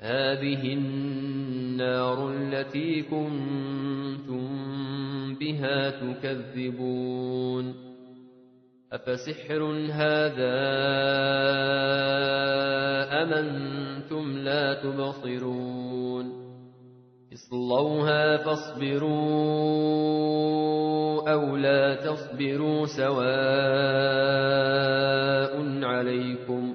هذه النار التي كنتم بها تكذبون. أفسحر هذا أمنتم لا تبصرون. اصلوها فاصبروا أو لا تصبروا سواء عليكم.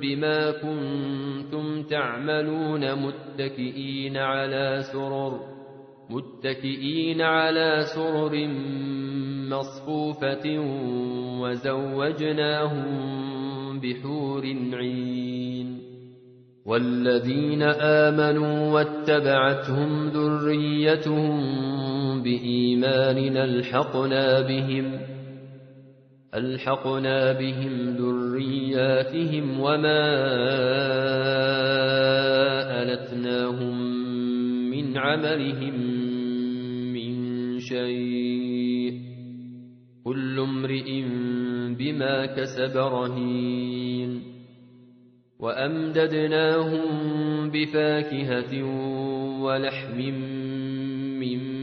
بما كنتم تعملون متكئين على سرر متكئين على سرر مصفوفة وزوجناهم بحور عين. والذين آمنوا واتبعتهم ذريتهم بإيمان ألحقنا بهم ألحقنا بهم ذرياتهم وما ألتناهم من عملهم من شيء كل امرئ بما كسب رهين وأمددناهم بفاكهة ولحم مما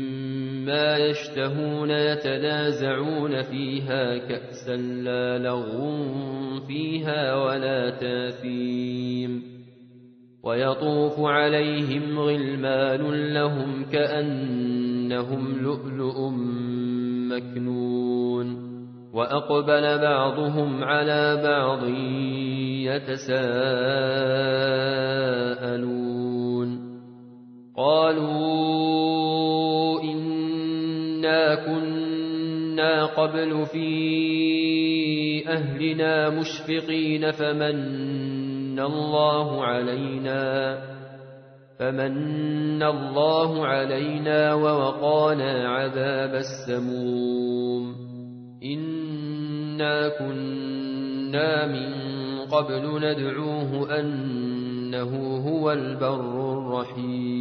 ما يشتهون يتنازعون فيها كأسا لا لغو فيها ولا تاثيم ويطوف عليهم غلمان لهم كأنهم لؤلؤ مكنون وأقبل بعضهم على بعض يتساءلون قبل في أهلنا مشفقين فمن الله علينا فمن الله علينا ووقانا عذاب السموم إنا كنا من قبل ندعوه أنه هو البر الرحيم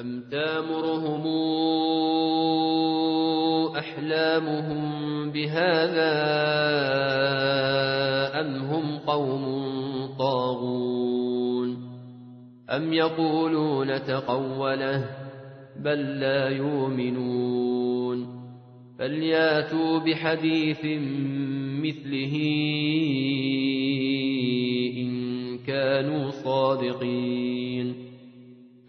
أم تامرهم أحلامهم بهذا أم هم قوم طاغون أم يقولون تقوله بل لا يؤمنون فلياتوا بحديث مثله إن كانوا صادقين